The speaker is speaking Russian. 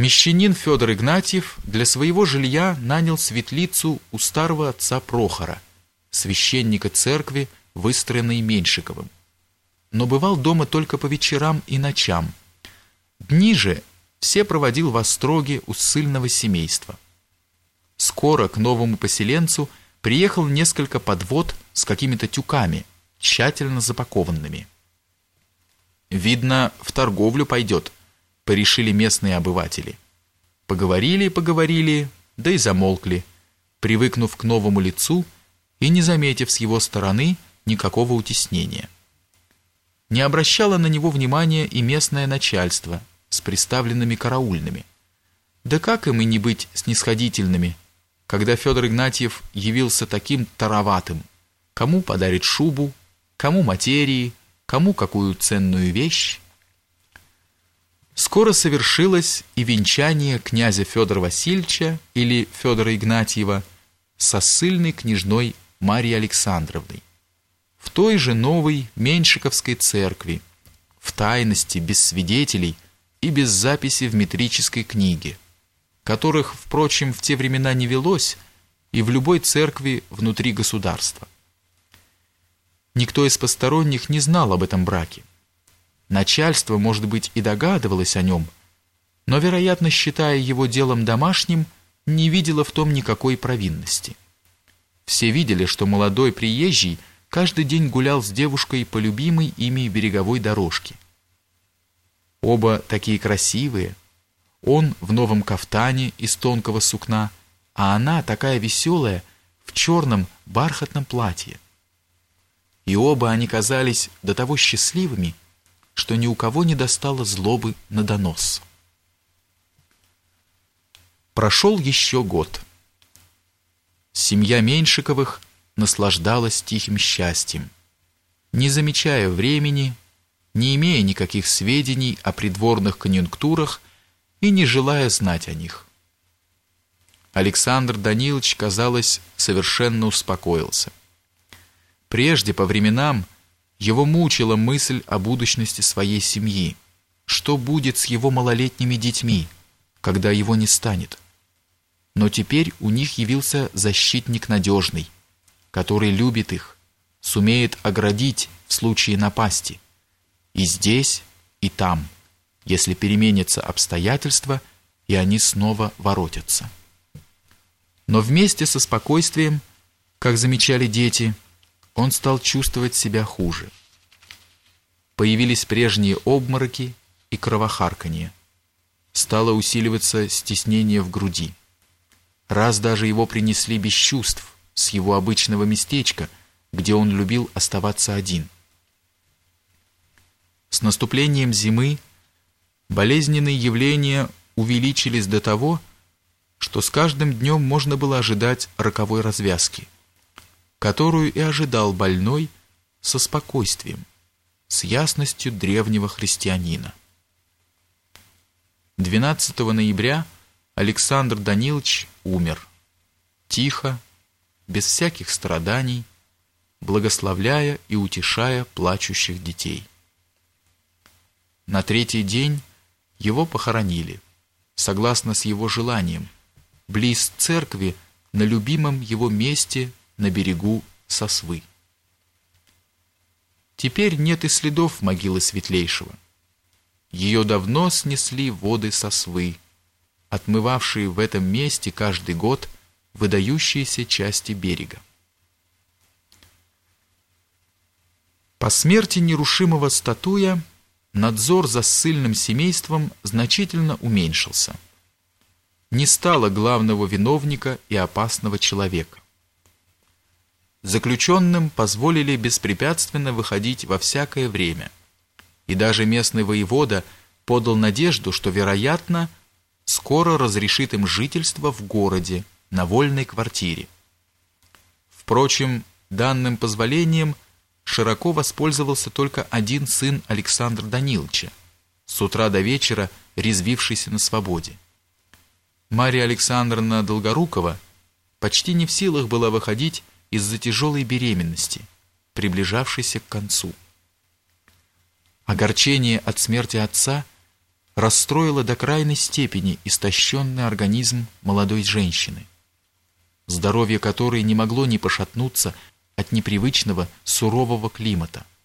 Мещанин Федор Игнатьев для своего жилья нанял светлицу у старого отца Прохора, священника церкви, выстроенной Меньшиковым. Но бывал дома только по вечерам и ночам. Дни же все проводил в остроге у ссыльного семейства. Скоро к новому поселенцу приехал несколько подвод с какими-то тюками, тщательно запакованными. «Видно, в торговлю пойдет», — порешили местные обыватели. Поговорили, поговорили, да и замолкли, привыкнув к новому лицу и не заметив с его стороны никакого утеснения. Не обращало на него внимания и местное начальство с приставленными караульными. Да как им и не быть снисходительными, когда Федор Игнатьев явился таким тароватым, кому подарит шубу, кому материи, кому какую ценную вещь. Скоро совершилось и венчание князя Федора Васильевича или Федора Игнатьева со ссыльной княжной Марьей Александровной в той же новой Меньшиковской церкви, в тайности, без свидетелей и без записи в метрической книге, которых, впрочем, в те времена не велось и в любой церкви внутри государства. Никто из посторонних не знал об этом браке. Начальство, может быть, и догадывалось о нем, но, вероятно, считая его делом домашним, не видело в том никакой провинности. Все видели, что молодой приезжий каждый день гулял с девушкой по любимой ими береговой дорожке. Оба такие красивые, он в новом кафтане из тонкого сукна, а она такая веселая в черном бархатном платье и оба они казались до того счастливыми, что ни у кого не достало злобы на донос. Прошел еще год. Семья Меньшиковых наслаждалась тихим счастьем, не замечая времени, не имея никаких сведений о придворных конъюнктурах и не желая знать о них. Александр Данилович, казалось, совершенно успокоился. Прежде, по временам, его мучила мысль о будущности своей семьи. Что будет с его малолетними детьми, когда его не станет? Но теперь у них явился защитник надежный, который любит их, сумеет оградить в случае напасти. И здесь, и там, если переменятся обстоятельства, и они снова воротятся. Но вместе со спокойствием, как замечали дети, он стал чувствовать себя хуже. Появились прежние обмороки и кровохарканье. Стало усиливаться стеснение в груди. Раз даже его принесли без чувств с его обычного местечка, где он любил оставаться один. С наступлением зимы болезненные явления увеличились до того, что с каждым днем можно было ожидать роковой развязки – которую и ожидал больной со спокойствием, с ясностью древнего христианина. 12 ноября Александр Данилович умер, тихо, без всяких страданий, благословляя и утешая плачущих детей. На третий день его похоронили, согласно с его желанием, близ церкви на любимом его месте на берегу Сосвы. Теперь нет и следов могилы Светлейшего. Ее давно снесли воды Сосвы, отмывавшие в этом месте каждый год выдающиеся части берега. По смерти нерушимого статуя надзор за ссыльным семейством значительно уменьшился. Не стало главного виновника и опасного человека заключенным позволили беспрепятственно выходить во всякое время. И даже местный воевода подал надежду, что, вероятно, скоро разрешит им жительство в городе на вольной квартире. Впрочем, данным позволением широко воспользовался только один сын Александра Даниловича, с утра до вечера резвившийся на свободе. Мария Александровна Долгорукова почти не в силах была выходить из-за тяжелой беременности, приближавшейся к концу. Огорчение от смерти отца расстроило до крайней степени истощенный организм молодой женщины, здоровье которой не могло не пошатнуться от непривычного сурового климата –